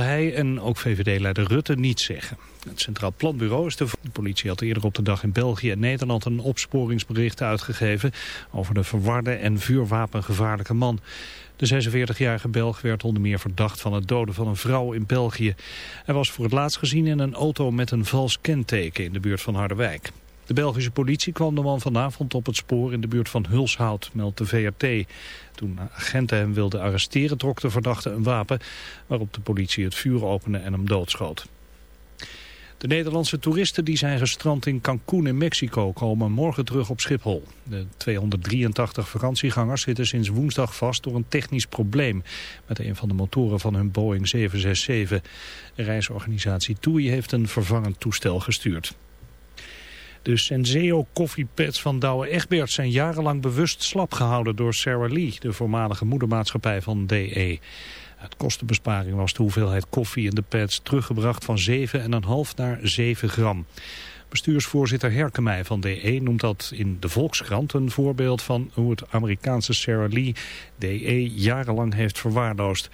hij en ook VVD-leider Rutte niet zeggen. Het Centraal Planbureau is de... De politie had eerder op de dag in België en Nederland een opsporingsbericht uitgegeven... over de verwarde en vuurwapengevaarlijke man. De 46-jarige Belg werd onder meer verdacht van het doden van een vrouw in België. Hij was voor het laatst gezien in een auto met een vals kenteken in de buurt van Harderwijk. De Belgische politie kwam de man vanavond op het spoor in de buurt van Hulshout, meldt de VRT. Toen agenten hem wilden arresteren trok de verdachte een wapen waarop de politie het vuur opende en hem doodschoot. De Nederlandse toeristen die zijn gestrand in Cancún in Mexico komen morgen terug op Schiphol. De 283 vakantiegangers zitten sinds woensdag vast door een technisch probleem met een van de motoren van hun Boeing 767. De reisorganisatie TUI heeft een vervangend toestel gestuurd. De Senseo koffiepads van Douwe Egberts zijn jarenlang bewust slap gehouden door Sarah Lee, de voormalige moedermaatschappij van DE. Uit kostenbesparing was de hoeveelheid koffie in de pads teruggebracht van 7,5 naar 7 gram. Bestuursvoorzitter Herkemij van DE noemt dat in de Volkskrant een voorbeeld van hoe het Amerikaanse Sarah Lee DE jarenlang heeft verwaarloosd.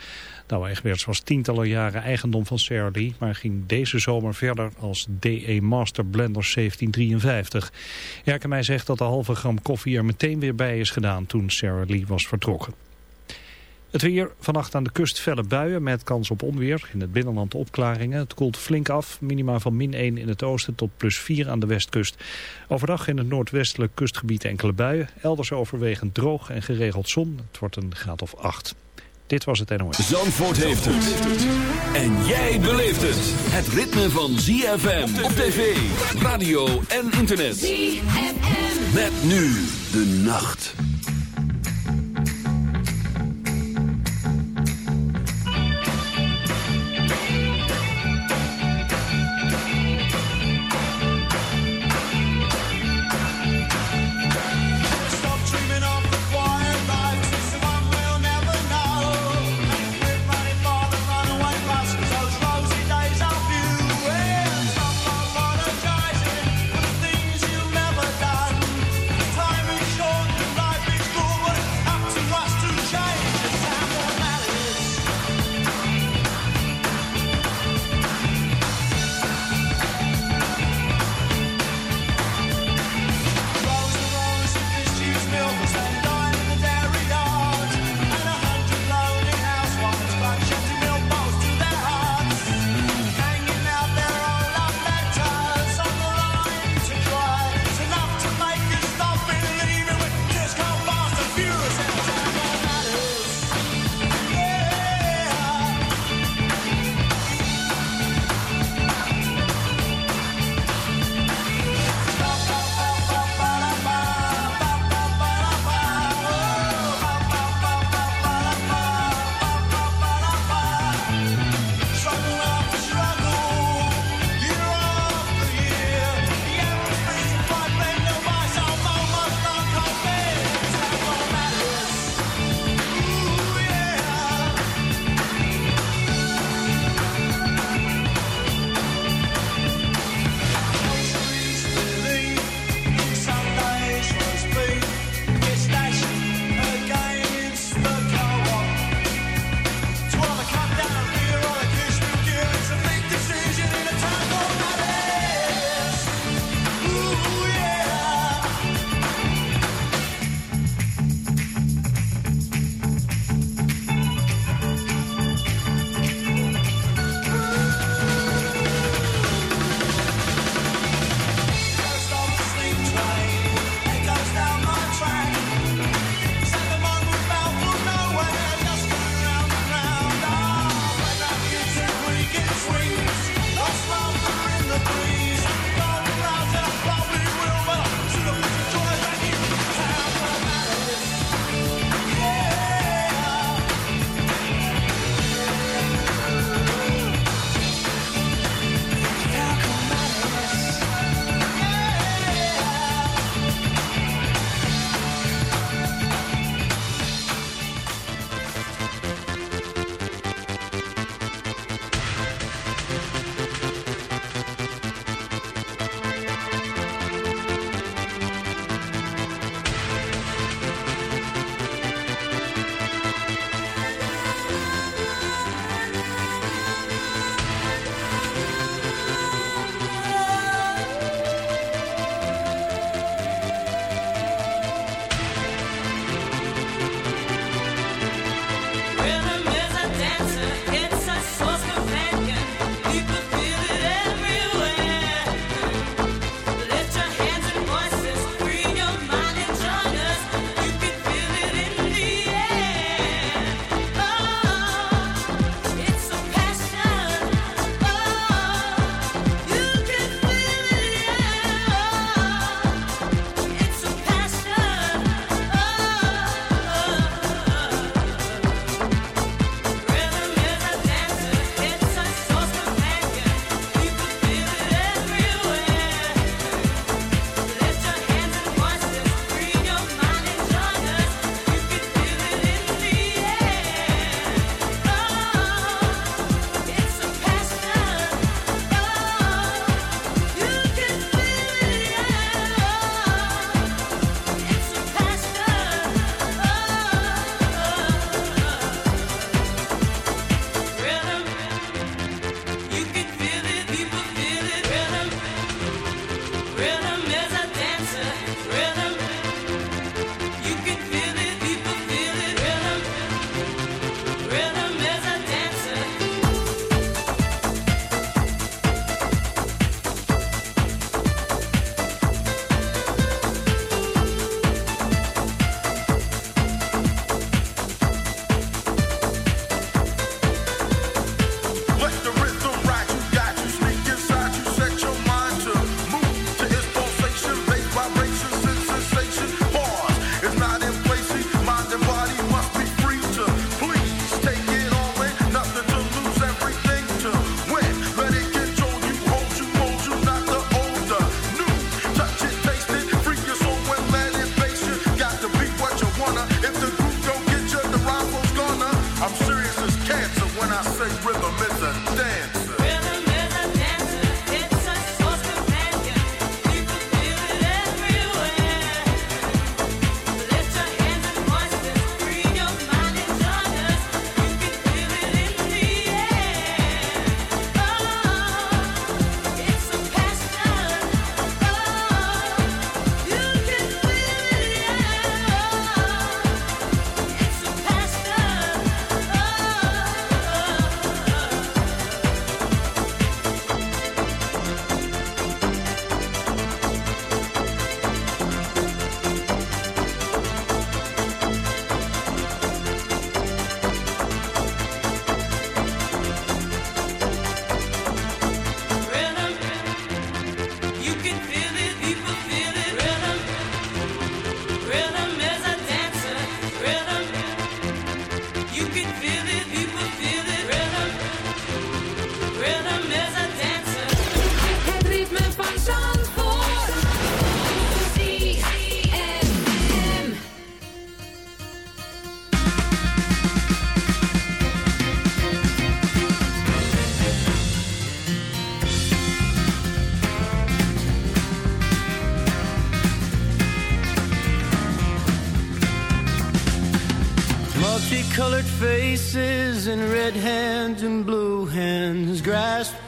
Nou, Egberts was tientallen jaren eigendom van Sarah Lee, maar ging deze zomer verder als DE Master Blender 1753. Herkemij zegt dat de halve gram koffie er meteen weer bij is gedaan toen Sarah Lee was vertrokken. Het weer, vannacht aan de kust felle buien met kans op onweer. In het binnenland opklaringen. Het koelt flink af, minima van min 1 in het oosten tot plus 4 aan de westkust. Overdag in het noordwestelijk kustgebied enkele buien. Elders overwegend droog en geregeld zon. Het wordt een graad of 8. Dit was het NOS. Zandvoort heeft het. En jij beleeft het. Het ritme van ZFM op tv, radio en internet. ZFM. Met nu de nacht.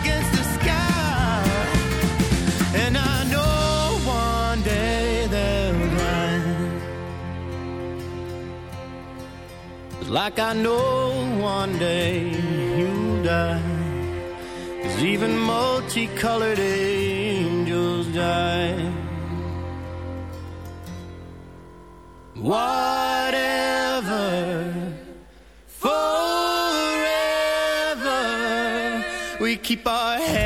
Against the sky. And I know one day they'll rise. Like I know one day you'll die. Cause even multicolored angels die. Whatever keep our heads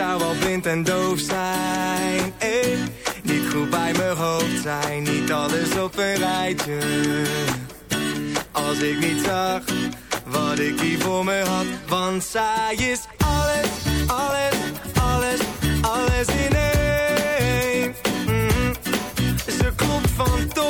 zou wel blind en doof zijn. Niet goed bij mijn hoofd zijn Niet alles op een rijtje. Als ik niet zag wat ik hier voor me had Want zij is alles, alles, alles, alles in één. Mm Ze klopt van top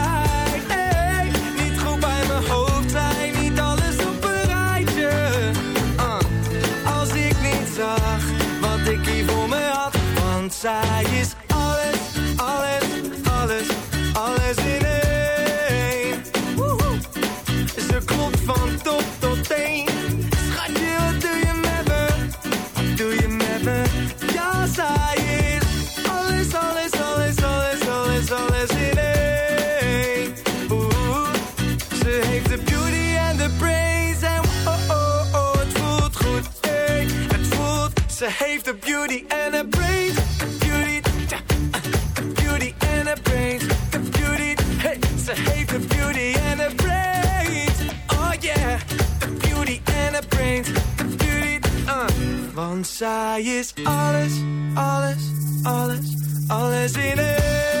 Zij is Zij is alles, alles, alles, alles in één.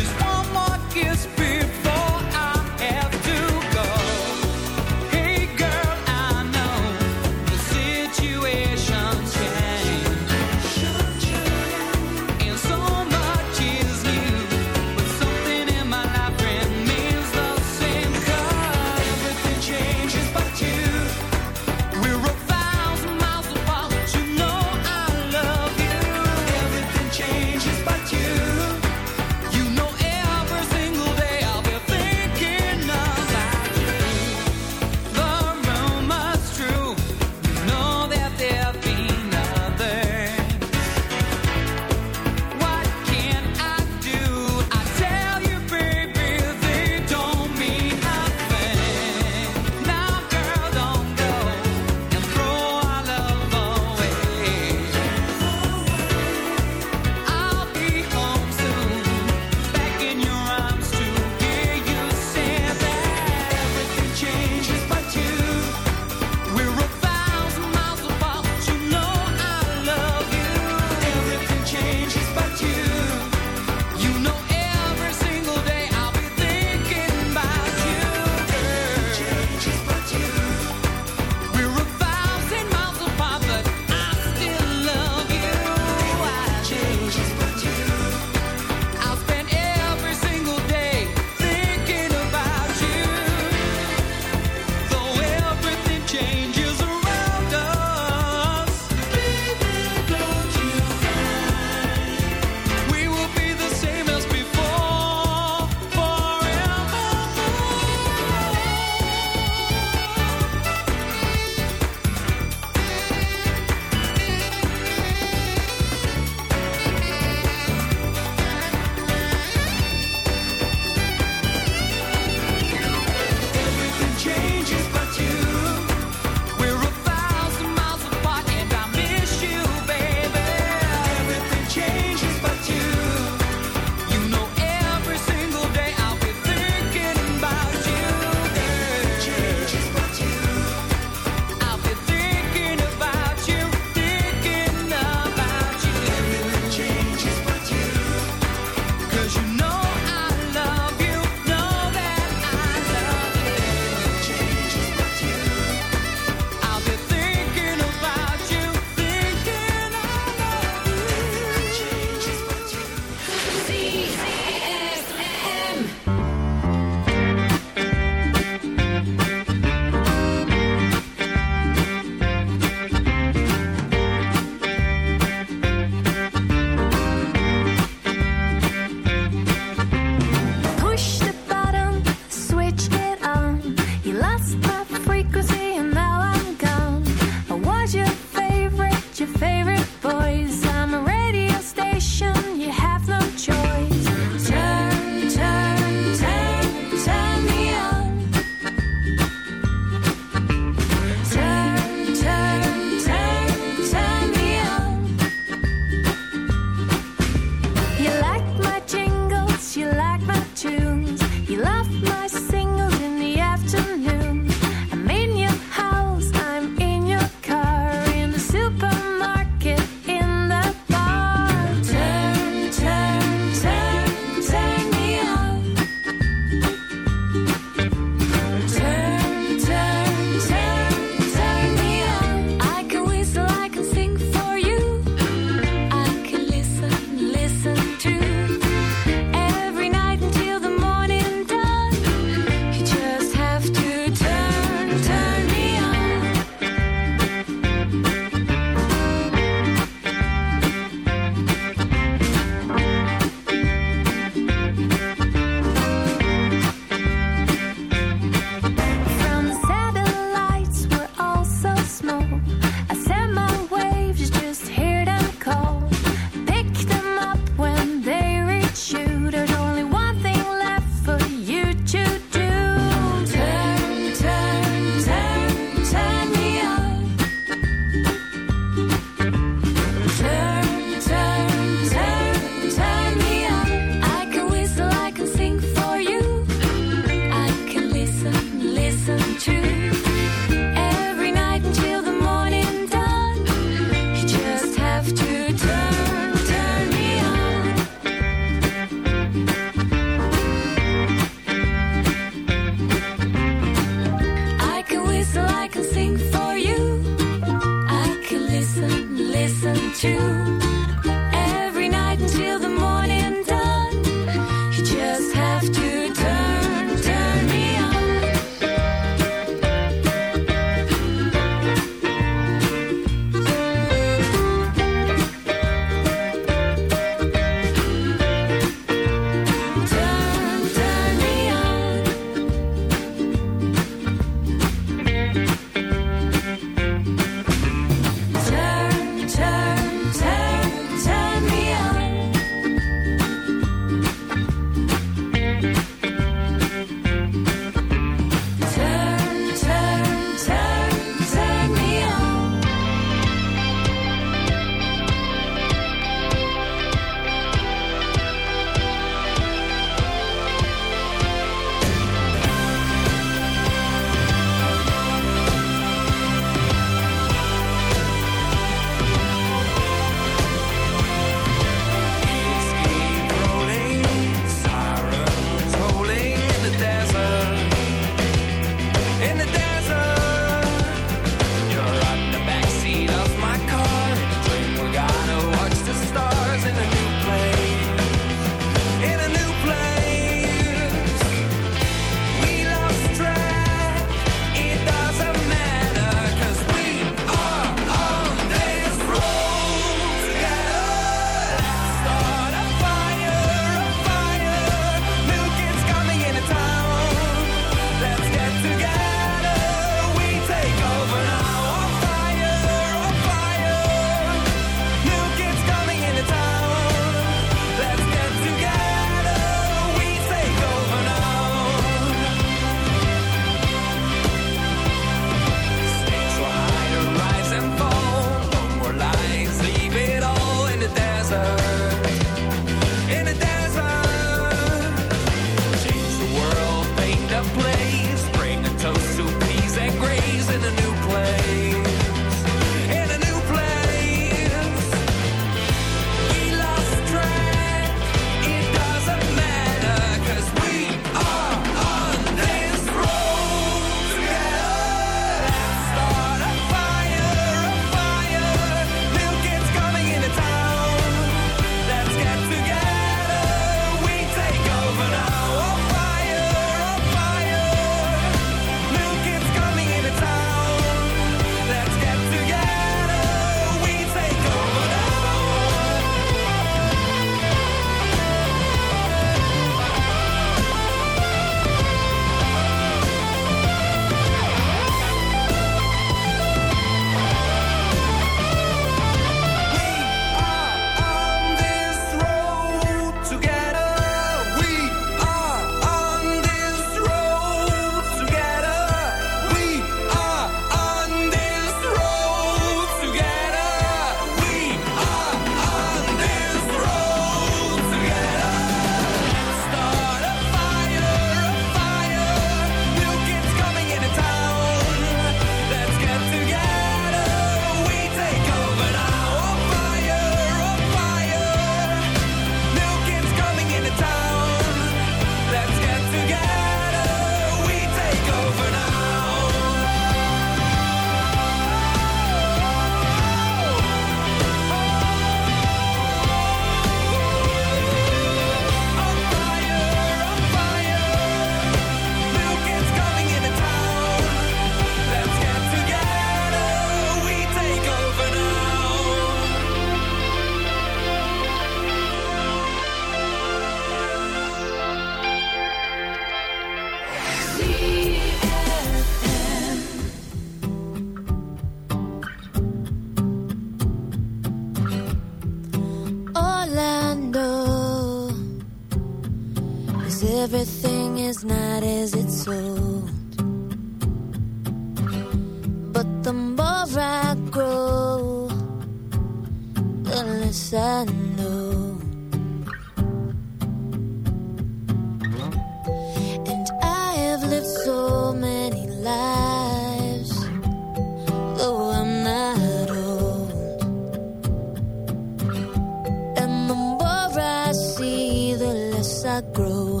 as I grow.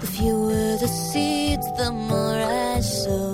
The fewer the seeds, the more I sow.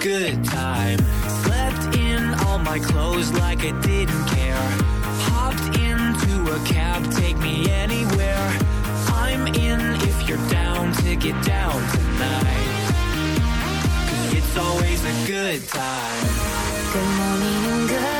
good time. Slept in all my clothes like I didn't care. Hopped into a cab, take me anywhere. I'm in if you're down to get down tonight. Cause it's always a good time. Good morning and good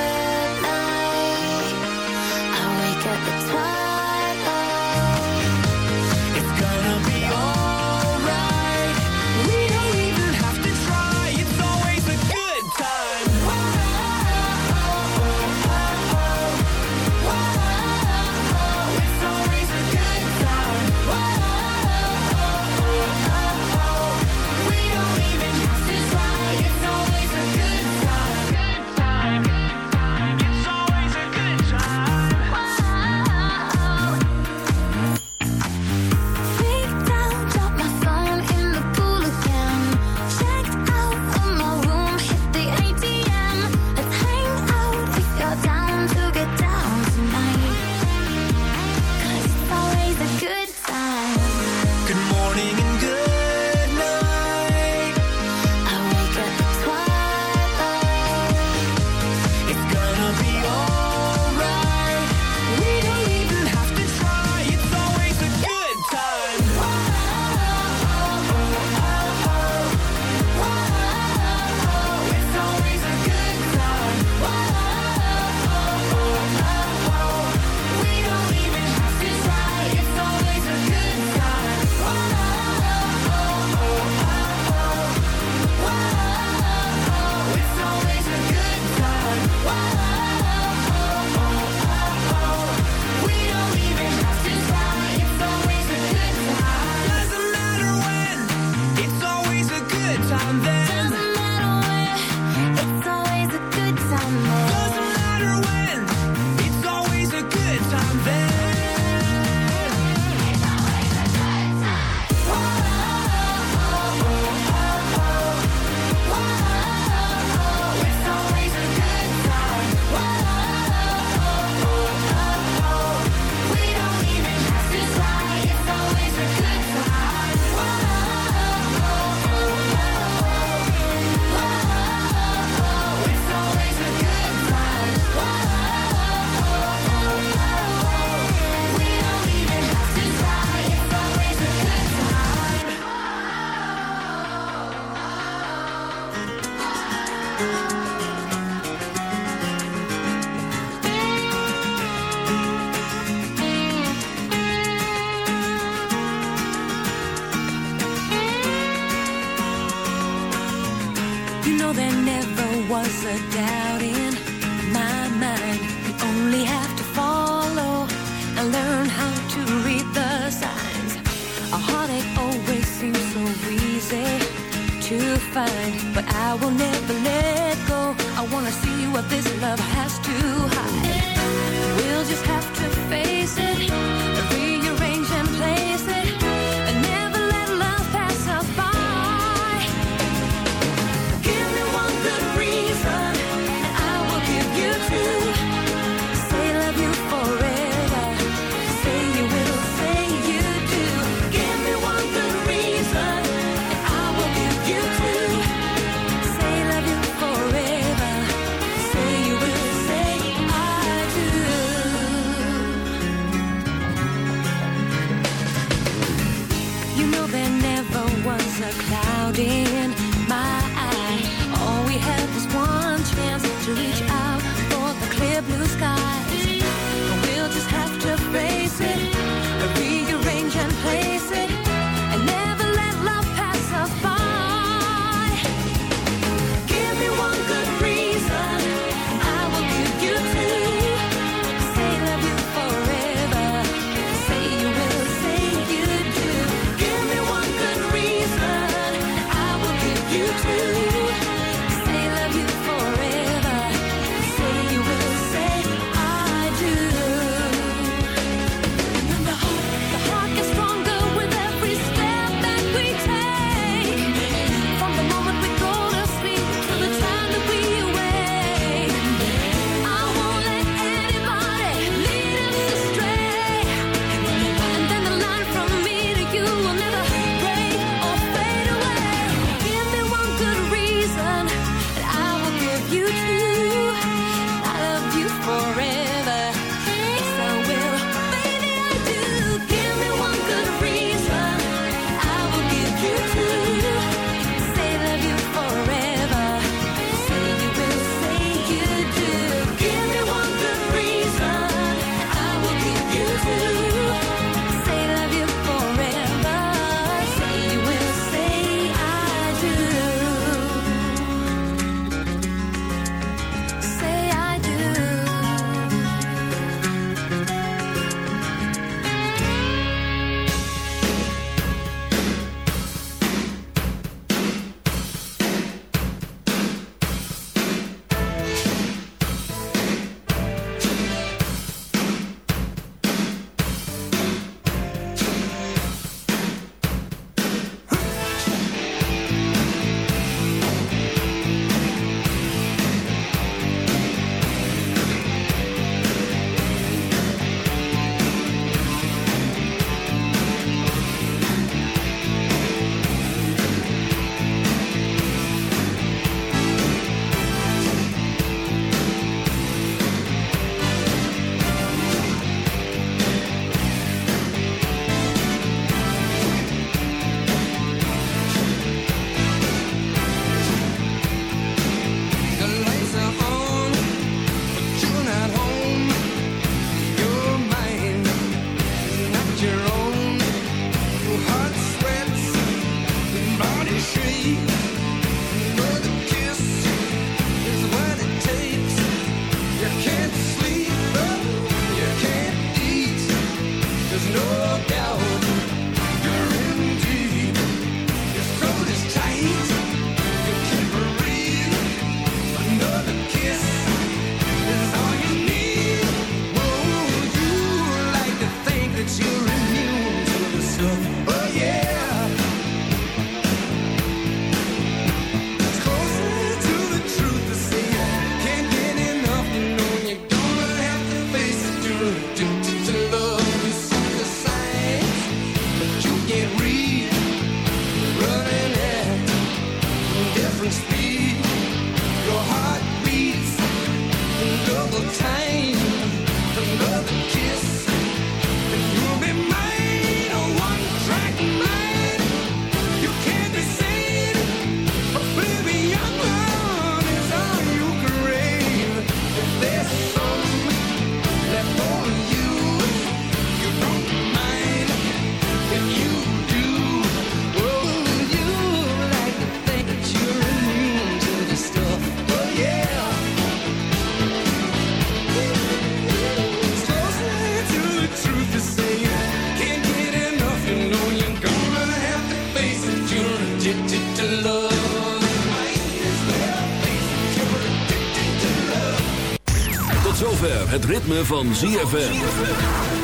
ritme van ZFM.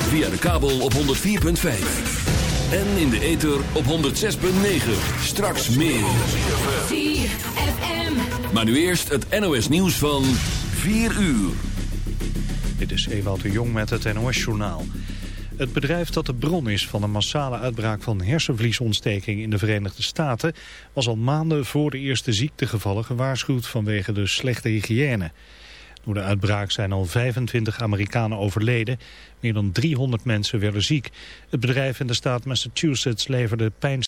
Via de kabel op 104.5. En in de ether op 106.9. Straks meer. Maar nu eerst het NOS nieuws van 4 uur. Dit is Ewout de Jong met het NOS-journaal. Het bedrijf dat de bron is van een massale uitbraak van hersenvliesontsteking in de Verenigde Staten... was al maanden voor de eerste ziektegevallen gewaarschuwd vanwege de slechte hygiëne. Door de uitbraak zijn al 25 Amerikanen overleden. Meer dan 300 mensen werden ziek. Het bedrijf in de staat Massachusetts leverde pijn